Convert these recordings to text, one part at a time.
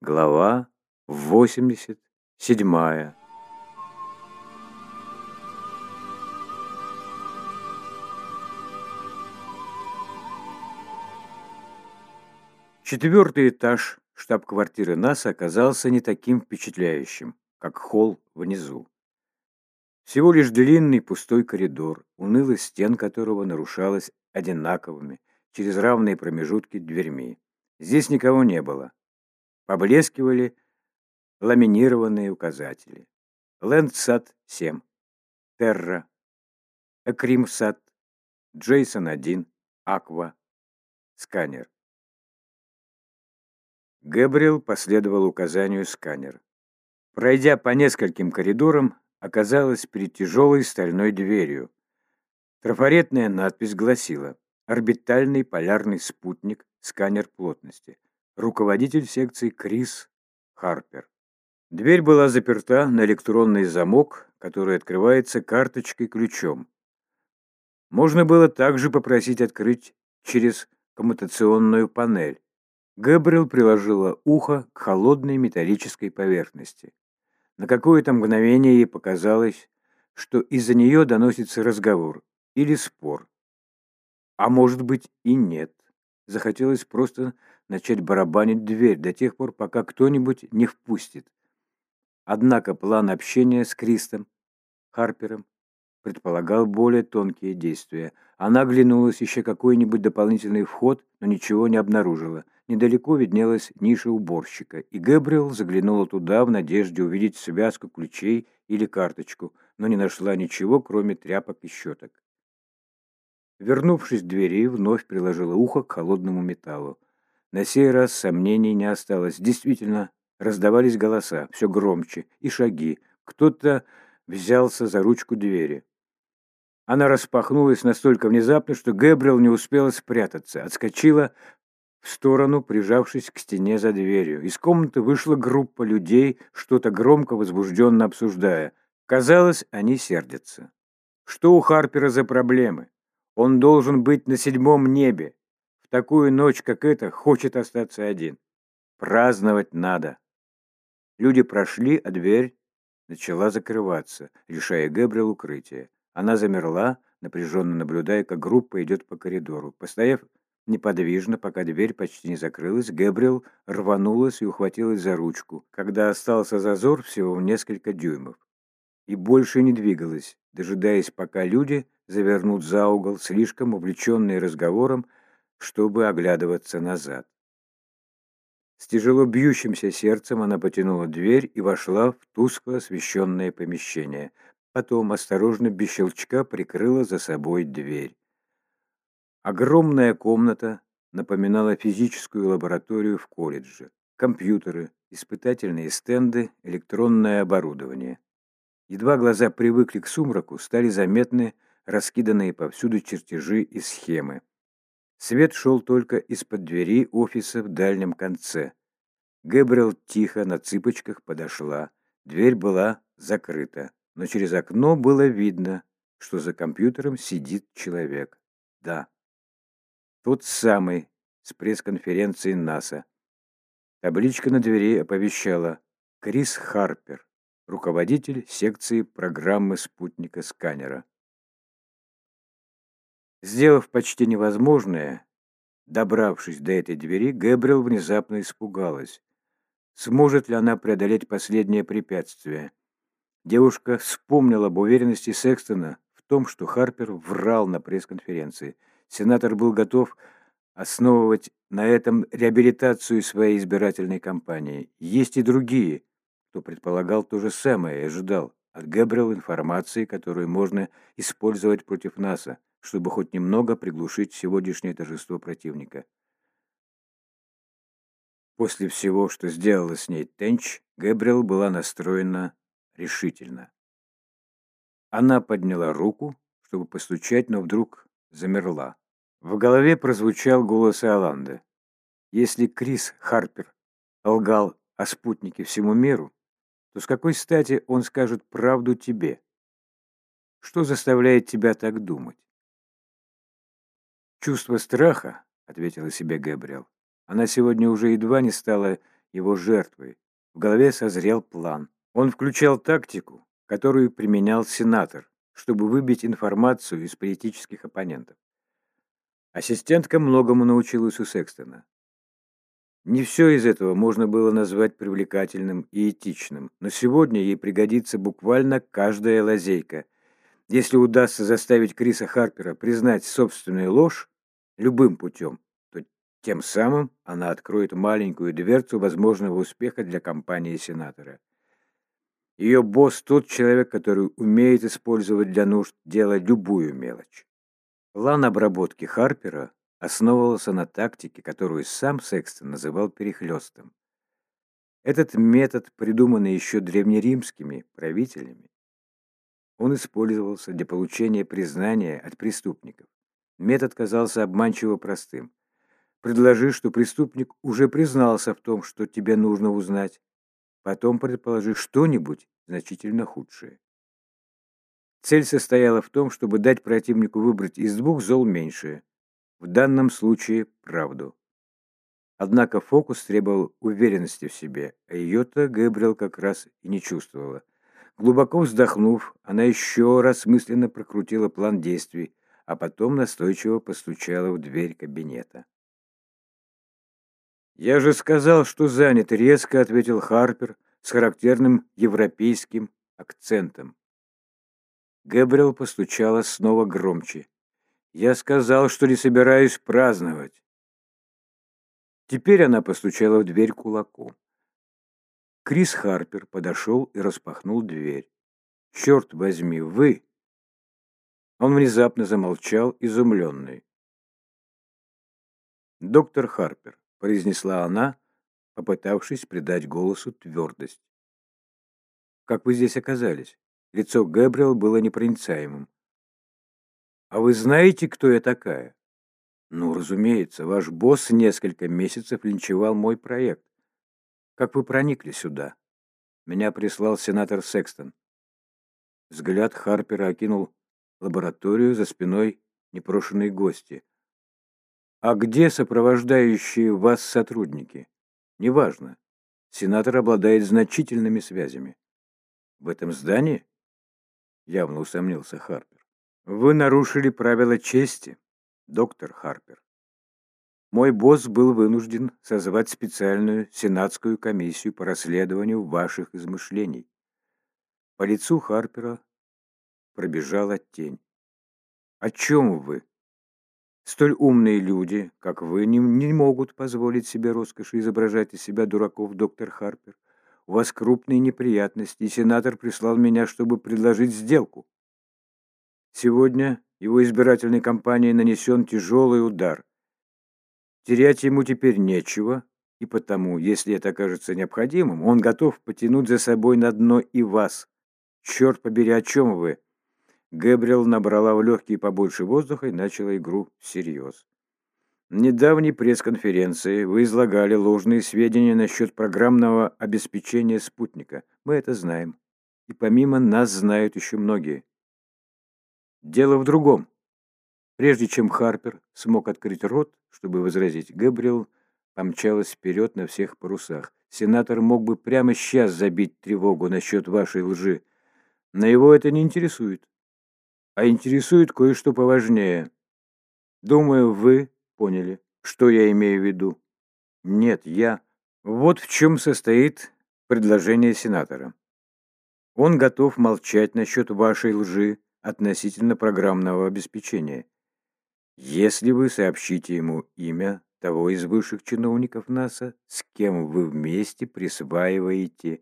Глава 87. Четвертый этаж штаб-квартиры НАСА оказался не таким впечатляющим, как холл внизу. Всего лишь длинный пустой коридор, унылость стен которого нарушалась одинаковыми, через равные промежутки дверьми. Здесь никого не было. Поблескивали ламинированные указатели. Лэндсат 7, Терра, Экримсат, Джейсон 1, Аква, сканер. Гэбриэл последовал указанию сканер. Пройдя по нескольким коридорам, оказалась перед тяжелой стальной дверью. Трафаретная надпись гласила «Орбитальный полярный спутник, сканер плотности». Руководитель секции Крис Харпер. Дверь была заперта на электронный замок, который открывается карточкой-ключом. Можно было также попросить открыть через коммутационную панель. Гэбриэл приложила ухо к холодной металлической поверхности. На какое-то мгновение ей показалось, что из-за нее доносится разговор или спор. А может быть и нет. Захотелось просто начать барабанить дверь до тех пор, пока кто-нибудь не впустит. Однако план общения с Кристом Харпером предполагал более тонкие действия. Она оглянулась, еще какой-нибудь дополнительный вход, но ничего не обнаружила. Недалеко виднелась ниша уборщика, и Гэбриэл заглянула туда в надежде увидеть связку ключей или карточку, но не нашла ничего, кроме тряпок и щеток. Вернувшись к двери, вновь приложила ухо к холодному металлу. На сей раз сомнений не осталось. Действительно, раздавались голоса, все громче, и шаги. Кто-то взялся за ручку двери. Она распахнулась настолько внезапно, что Гэбриэл не успела спрятаться. Отскочила в сторону, прижавшись к стене за дверью. Из комнаты вышла группа людей, что-то громко возбужденно обсуждая. Казалось, они сердятся. Что у Харпера за проблемы? Он должен быть на седьмом небе. В такую ночь, как эта, хочет остаться один. Праздновать надо. Люди прошли, а дверь начала закрываться, лишая Гэбриэл укрытия. Она замерла, напряженно наблюдая, как группа идет по коридору. Постояв неподвижно, пока дверь почти не закрылась, Гэбриэл рванулась и ухватилась за ручку, когда остался зазор всего в несколько дюймов. И больше не двигалась, дожидаясь, пока люди завернут за угол, слишком увлеченные разговором, чтобы оглядываться назад. С тяжело бьющимся сердцем она потянула дверь и вошла в тускло освещенное помещение. Потом осторожно, без щелчка, прикрыла за собой дверь. Огромная комната напоминала физическую лабораторию в колледже. Компьютеры, испытательные стенды, электронное оборудование. Едва глаза привыкли к сумраку, стали заметны раскиданные повсюду чертежи и схемы. Свет шел только из-под двери офиса в дальнем конце. Гэбриэл тихо на цыпочках подошла. Дверь была закрыта, но через окно было видно, что за компьютером сидит человек. Да, тот самый с пресс-конференции НАСА. Табличка на двери оповещала «Крис Харпер, руководитель секции программы спутника сканера». Сделав почти невозможное, добравшись до этой двери, Гэбриэл внезапно испугалась. Сможет ли она преодолеть последнее препятствие? Девушка вспомнила об уверенности Секстона в том, что Харпер врал на пресс-конференции. Сенатор был готов основывать на этом реабилитацию своей избирательной кампании. Есть и другие, кто предполагал то же самое и ожидал от Гэбриэл информации, которую можно использовать против НАСА чтобы хоть немного приглушить сегодняшнее торжество противника. После всего, что сделала с ней Тенч, Гэбриэл была настроена решительно. Она подняла руку, чтобы постучать, но вдруг замерла. В голове прозвучал голос Иоланды. «Если Крис Харпер лгал о спутнике всему миру, то с какой стати он скажет правду тебе? Что заставляет тебя так думать?» «Чувство страха», — ответила себе Гэбриэл. Она сегодня уже едва не стала его жертвой. В голове созрел план. Он включал тактику, которую применял сенатор, чтобы выбить информацию из политических оппонентов. Ассистентка многому научилась у Секстона. Не все из этого можно было назвать привлекательным и этичным, но сегодня ей пригодится буквально каждая лазейка. Если удастся заставить Криса Харпера признать собственную ложь любым путем, то тем самым она откроет маленькую дверцу возможного успеха для компании сенатора. Ее босс тот человек, который умеет использовать для нужд дела любую мелочь. План обработки Харпера основывался на тактике, которую сам Секстон называл перехлестом. Этот метод, придуманный еще древнеримскими правителями, он использовался для получения признания от преступников. Метод казался обманчиво простым. Предложи, что преступник уже признался в том, что тебе нужно узнать. Потом предположи что-нибудь значительно худшее. Цель состояла в том, чтобы дать противнику выбрать из двух зол меньшее. В данном случае правду. Однако фокус требовал уверенности в себе, а ее-то Гэбриэл как раз и не чувствовала. Глубоко вздохнув, она еще раз мысленно прокрутила план действий, а потом настойчиво постучала в дверь кабинета. «Я же сказал, что занят», — резко ответил Харпер с характерным европейским акцентом. Гэбриэл постучала снова громче. Я сказал, что не собираюсь праздновать. Теперь она постучала в дверь кулаком. Крис Харпер подошел и распахнул дверь. «Черт возьми, вы!» Он внезапно замолчал, изумленный. «Доктор Харпер», — произнесла она, попытавшись придать голосу твердость. «Как вы здесь оказались?» Лицо Гэбриэл было непроницаемым. «А вы знаете, кто я такая?» «Ну, разумеется, ваш босс несколько месяцев линчевал мой проект. Как вы проникли сюда?» Меня прислал сенатор Секстон. Взгляд Харпера окинул лабораторию за спиной непрошенной гости. «А где сопровождающие вас сотрудники?» «Неважно. Сенатор обладает значительными связями». «В этом здании?» Явно усомнился Харпер. Вы нарушили правила чести, доктор Харпер. Мой босс был вынужден созвать специальную сенатскую комиссию по расследованию ваших измышлений. По лицу Харпера пробежала тень. О чем вы? Столь умные люди, как вы, не, не могут позволить себе роскоши изображать из себя дураков, доктор Харпер. У вас крупные неприятности, и сенатор прислал меня, чтобы предложить сделку. Сегодня его избирательной кампании нанесен тяжелый удар. Терять ему теперь нечего, и потому, если это окажется необходимым, он готов потянуть за собой на дно и вас. Черт побери, о чем вы? Гэбриэл набрала в легкие побольше воздуха и начала игру всерьез. В недавней пресс-конференции вы излагали ложные сведения насчет программного обеспечения спутника. Мы это знаем. И помимо нас знают еще многие. Дело в другом. Прежде чем Харпер смог открыть рот, чтобы возразить, Габриэл помчалась вперед на всех парусах. Сенатор мог бы прямо сейчас забить тревогу насчет вашей лжи, но его это не интересует. А интересует кое-что поважнее. Думаю, вы поняли, что я имею в виду. Нет, я... Вот в чем состоит предложение сенатора. Он готов молчать насчет вашей лжи, относительно программного обеспечения. Если вы сообщите ему имя того из высших чиновников НАСА, с кем вы вместе присваиваете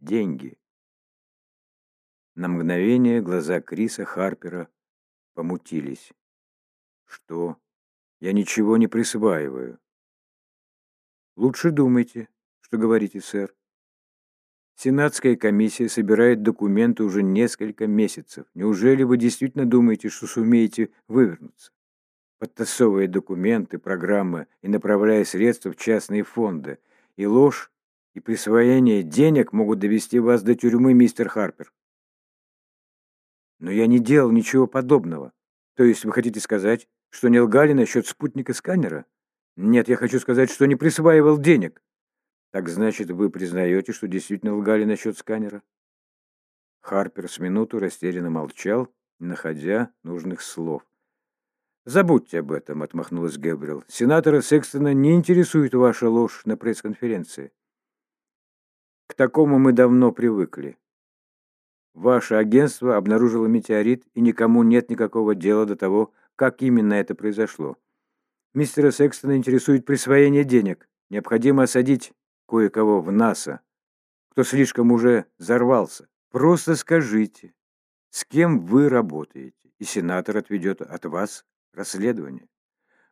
деньги. На мгновение глаза Криса Харпера помутились. Что? Я ничего не присваиваю. Лучше думайте, что говорите, сэр. Сенатская комиссия собирает документы уже несколько месяцев. Неужели вы действительно думаете, что сумеете вывернуться? Подтасовывая документы, программы и направляя средства в частные фонды. И ложь, и присвоение денег могут довести вас до тюрьмы, мистер Харпер. Но я не делал ничего подобного. То есть вы хотите сказать, что не лгали насчет спутника сканера? Нет, я хочу сказать, что не присваивал денег. Так значит, вы признаете, что действительно лгали насчет сканера? Харпер с минуту растерянно молчал, не находя нужных слов. «Забудьте об этом», — отмахнулась Гэбриэл. «Сенатора Секстона не интересует ваша ложь на пресс-конференции. К такому мы давно привыкли. Ваше агентство обнаружило метеорит, и никому нет никакого дела до того, как именно это произошло. Мистера Секстона интересует присвоение денег. Необходимо осадить кое-кого в НАСА, кто слишком уже взорвался. Просто скажите, с кем вы работаете, и сенатор отведет от вас расследование.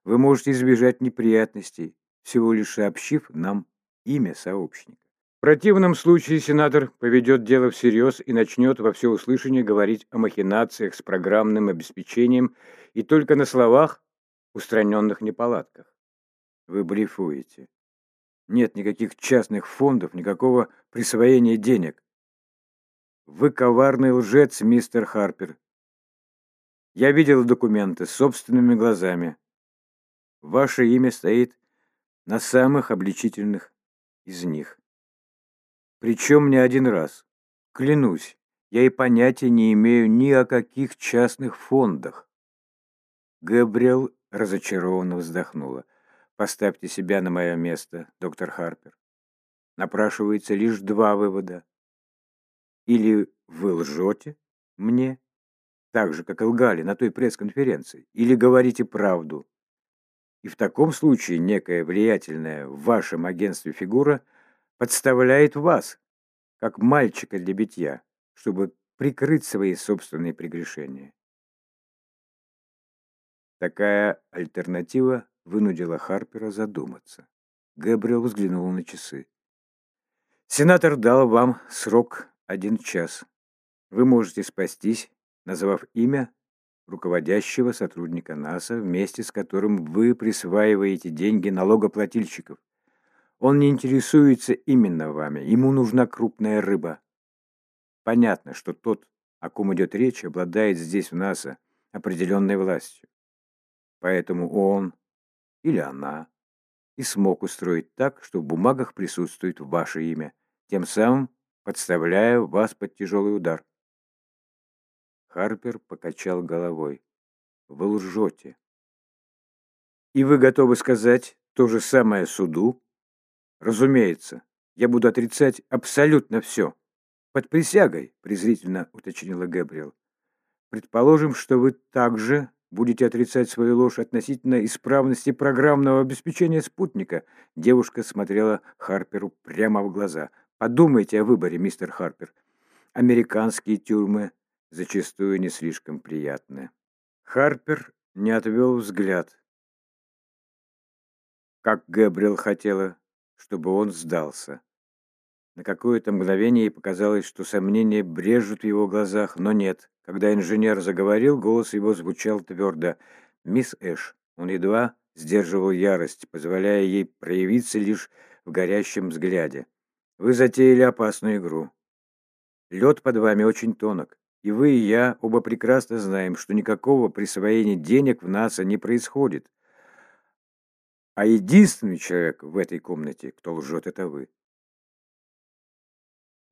Вы можете избежать неприятностей, всего лишь сообщив нам имя сообщника. Противном случае сенатор поведет дело всерьез и начнет во всеуслышание говорить о махинациях с программным обеспечением и только на словах устраненных неполадках. Вы блефуете. Нет никаких частных фондов, никакого присвоения денег. Вы коварный лжец, мистер Харпер. Я видел документы собственными глазами. Ваше имя стоит на самых обличительных из них. Причем не один раз. Клянусь, я и понятия не имею ни о каких частных фондах. Габриэл разочарованно вздохнула. Поставьте себя на мое место, доктор Харпер. Напрашивается лишь два вывода. Или вы лжете мне, так же, как и лгали на той пресс-конференции, или говорите правду. И в таком случае некая влиятельная в вашем агентстве фигура подставляет вас, как мальчика для битья, чтобы прикрыть свои собственные прегрешения. Такая альтернатива вынудила Харпера задуматься. Гэбриэл взглянул на часы. «Сенатор дал вам срок один час. Вы можете спастись, назвав имя руководящего сотрудника НАСА, вместе с которым вы присваиваете деньги налогоплательщиков. Он не интересуется именно вами, ему нужна крупная рыба. Понятно, что тот, о ком идет речь, обладает здесь в НАСА определенной властью. Поэтому он или она и смог устроить так, что в бумагах присутствует ваше имя, тем самым подставляя вас под тяжелый удар. Харпер покачал головой. Вы лжете. И вы готовы сказать то же самое суду? Разумеется, я буду отрицать абсолютно все. Под присягой, презрительно уточнила Гэбриэл. Предположим, что вы также будете отрицать свою ложь относительно исправности программного обеспечения спутника. Девушка смотрела Харперу прямо в глаза. Подумайте о выборе, мистер Харпер. Американские тюрьмы зачастую не слишком приятны. Харпер не отвел взгляд. Как Гэбриэл хотела, чтобы он сдался. На какое-то мгновение ей показалось, что сомнения брежут в его глазах, но нет. Когда инженер заговорил, голос его звучал твердо. «Мисс Эш». Он едва сдерживал ярость, позволяя ей проявиться лишь в горящем взгляде. «Вы затеяли опасную игру. Лед под вами очень тонок, и вы и я оба прекрасно знаем, что никакого присвоения денег в НАСА не происходит. А единственный человек в этой комнате, кто лжет, это вы.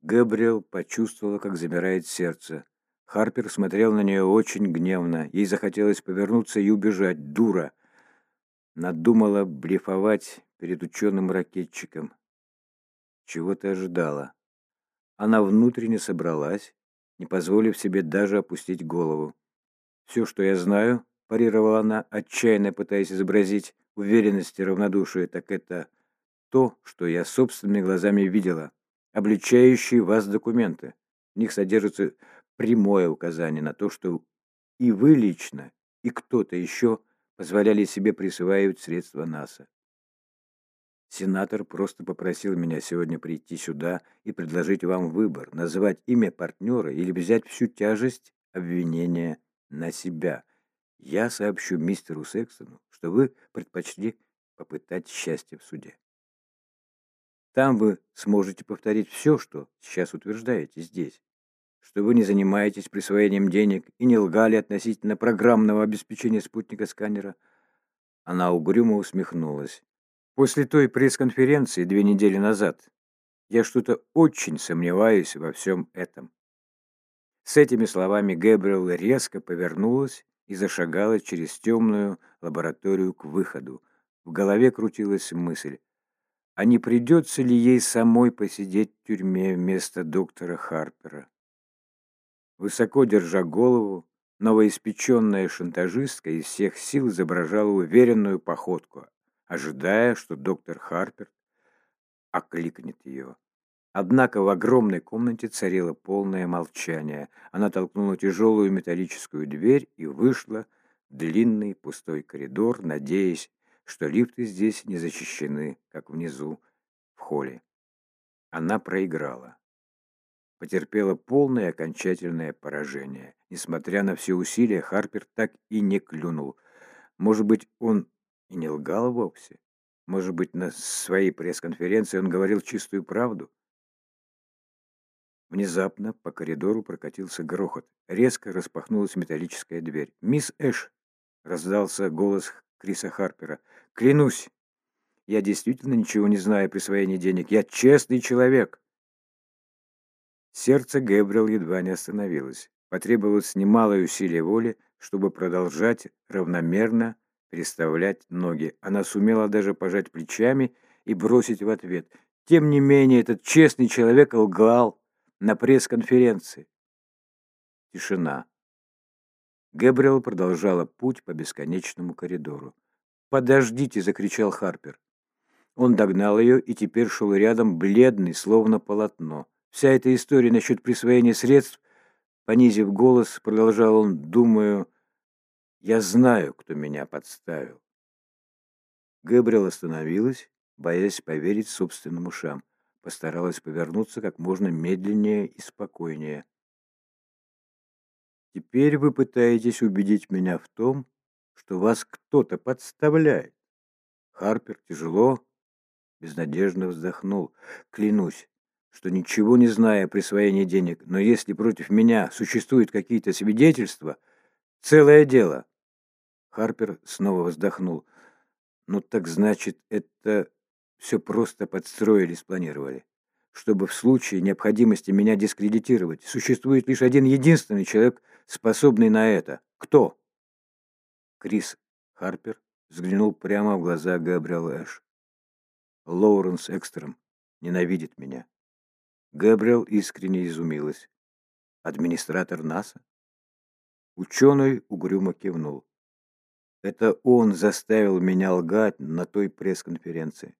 Габриэл почувствовала, как замирает сердце. Харпер смотрел на нее очень гневно. Ей захотелось повернуться и убежать. Дура! Надумала блефовать перед ученым-ракетчиком. Чего ты ожидала? Она внутренне собралась, не позволив себе даже опустить голову. «Все, что я знаю», — парировала она, отчаянно пытаясь изобразить уверенность и равнодушие, так это то, что я собственными глазами видела обличающие вас документы. В них содержится прямое указание на то, что и вы лично, и кто-то еще позволяли себе присваивать средства НАСА. Сенатор просто попросил меня сегодня прийти сюда и предложить вам выбор, назвать имя партнера или взять всю тяжесть обвинения на себя. Я сообщу мистеру Секстону, что вы предпочли попытать счастье в суде. Там вы сможете повторить все, что сейчас утверждаете здесь. Что вы не занимаетесь присвоением денег и не лгали относительно программного обеспечения спутника-сканера. Она угрюмо усмехнулась. После той пресс-конференции две недели назад я что-то очень сомневаюсь во всем этом. С этими словами Гэбриэл резко повернулась и зашагала через темную лабораторию к выходу. В голове крутилась мысль, а не придется ли ей самой посидеть в тюрьме вместо доктора Харпера? Высоко держа голову, новоиспеченная шантажистка из всех сил изображала уверенную походку, ожидая, что доктор Харпер окликнет ее. Однако в огромной комнате царило полное молчание. Она толкнула тяжелую металлическую дверь и вышла в длинный пустой коридор, надеясь, что лифты здесь не защищены, как внизу, в холле. Она проиграла. Потерпела полное окончательное поражение. Несмотря на все усилия, Харпер так и не клюнул. Может быть, он и не лгал вовсе? Может быть, на своей пресс-конференции он говорил чистую правду? Внезапно по коридору прокатился грохот. Резко распахнулась металлическая дверь. «Мисс Эш!» — раздался голос Криса Харпера. «Клянусь, я действительно ничего не знаю о присвоении денег. Я честный человек!» Сердце Гэбриэл едва не остановилось. Потребовалось немалое усилие воли, чтобы продолжать равномерно переставлять ноги. Она сумела даже пожать плечами и бросить в ответ. Тем не менее, этот честный человек лгал на пресс-конференции. Тишина. Гэбриэл продолжала путь по бесконечному коридору. «Подождите!» — закричал Харпер. Он догнал ее и теперь шел рядом, бледный, словно полотно. Вся эта история насчет присвоения средств, понизив голос, продолжал он, думаю, я знаю, кто меня подставил. Гэбриэл остановилась, боясь поверить собственным ушам постаралась повернуться как можно медленнее и спокойнее. Теперь вы пытаетесь убедить меня в том, что вас кто-то подставляет. Харпер тяжело, безнадежно вздохнул. Клянусь, что ничего не знаю о присвоении денег, но если против меня существуют какие-то свидетельства, целое дело. Харпер снова вздохнул. Ну так значит, это все просто подстроили, спланировали. Чтобы в случае необходимости меня дискредитировать, существует лишь один единственный человек, способный на это. Кто? Крис Харпер взглянул прямо в глаза Габриэл Эш. Лоуренс Экстром ненавидит меня. Габриэл искренне изумилась. Администратор НАСА? Ученый угрюмо кивнул. Это он заставил меня лгать на той пресс-конференции.